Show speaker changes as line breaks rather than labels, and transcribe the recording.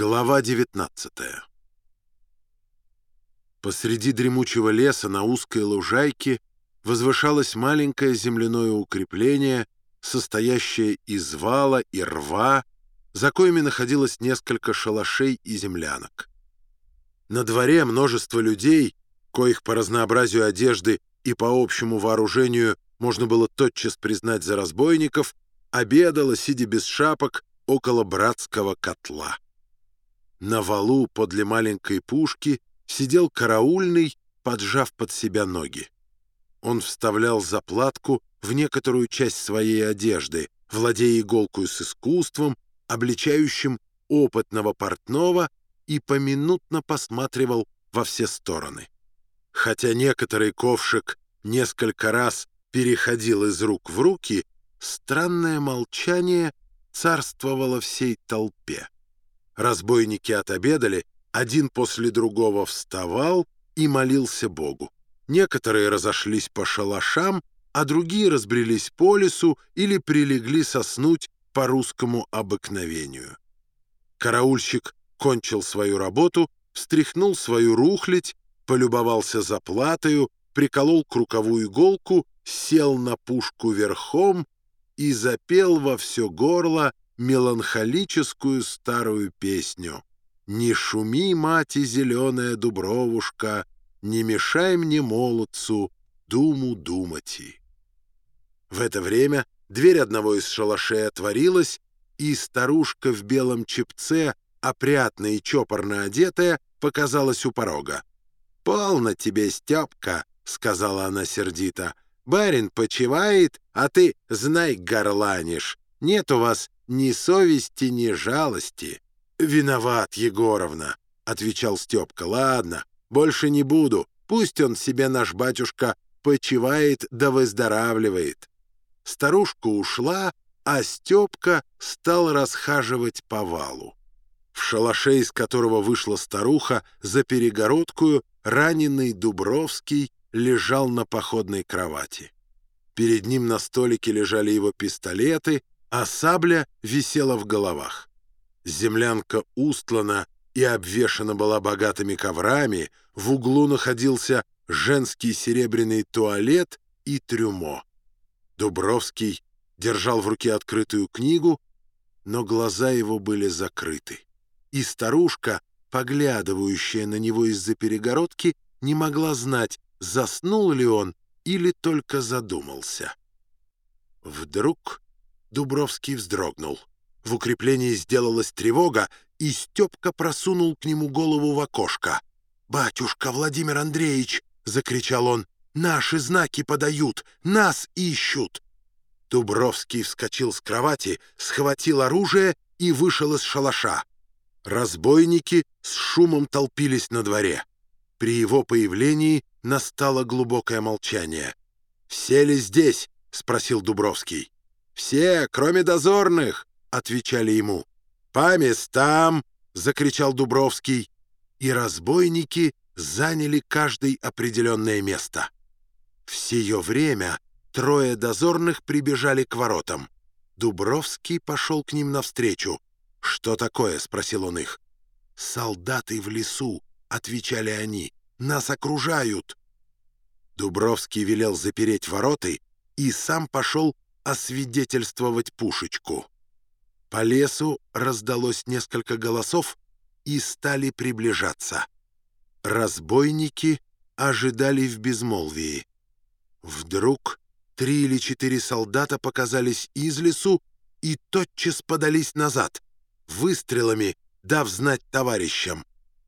Глава 19 Посреди дремучего леса на узкой лужайке возвышалось маленькое земляное укрепление, состоящее из вала и рва, за коими находилось несколько шалашей и землянок. На дворе множество людей, коих по разнообразию одежды и по общему вооружению можно было тотчас признать за разбойников, обедало, сидя без шапок, около братского котла. На валу подле маленькой пушки сидел караульный, поджав под себя ноги. Он вставлял заплатку в некоторую часть своей одежды, владея иголкой с искусством, обличающим опытного портного, и поминутно посматривал во все стороны. Хотя некоторый ковшик несколько раз переходил из рук в руки, странное молчание царствовало всей толпе. Разбойники отобедали, один после другого вставал и молился Богу. Некоторые разошлись по шалашам, а другие разбрелись по лесу или прилегли соснуть по русскому обыкновению. Караульщик кончил свою работу, встряхнул свою рухлядь, полюбовался заплатою, приколол круковую иголку, сел на пушку верхом и запел во все горло меланхолическую старую песню «Не шуми, мати, зеленая дубровушка, не мешай мне, молодцу, думу думати». В это время дверь одного из шалашей отворилась, и старушка в белом чепце, опрятная и чопорно одетая, показалась у порога. «Полно тебе, Степка», — сказала она сердито. «Барин почивает, а ты, знай, горланишь. Нет у вас ни совести, ни жалости. «Виноват, Егоровна», — отвечал Степка. «Ладно, больше не буду. Пусть он себе, наш батюшка, почивает да выздоравливает». Старушка ушла, а Степка стал расхаживать по валу. В шалаше, из которого вышла старуха, за перегородкую раненый Дубровский лежал на походной кровати. Перед ним на столике лежали его пистолеты, а сабля висела в головах. Землянка устлана и обвешана была богатыми коврами, в углу находился женский серебряный туалет и трюмо. Дубровский держал в руке открытую книгу, но глаза его были закрыты. И старушка, поглядывающая на него из-за перегородки, не могла знать, заснул ли он или только задумался. Вдруг Дубровский вздрогнул. В укреплении сделалась тревога, и Степка просунул к нему голову в окошко. «Батюшка Владимир Андреевич!» — закричал он. «Наши знаки подают! Нас ищут!» Дубровский вскочил с кровати, схватил оружие и вышел из шалаша. Разбойники с шумом толпились на дворе. При его появлении настало глубокое молчание. «Все ли здесь?» — спросил Дубровский. «Все, кроме дозорных!» — отвечали ему. «По местам!» — закричал Дубровский. И разбойники заняли каждый определенное место. В сие время трое дозорных прибежали к воротам. Дубровский пошел к ним навстречу. «Что такое?» — спросил он их. «Солдаты в лесу», — отвечали они. «Нас окружают». Дубровский велел запереть вороты и сам пошел освидетельствовать пушечку. По лесу раздалось несколько голосов и стали приближаться. Разбойники ожидали в безмолвии. Вдруг три или четыре солдата показались из лесу и тотчас подались назад, выстрелами дав знать товарищам.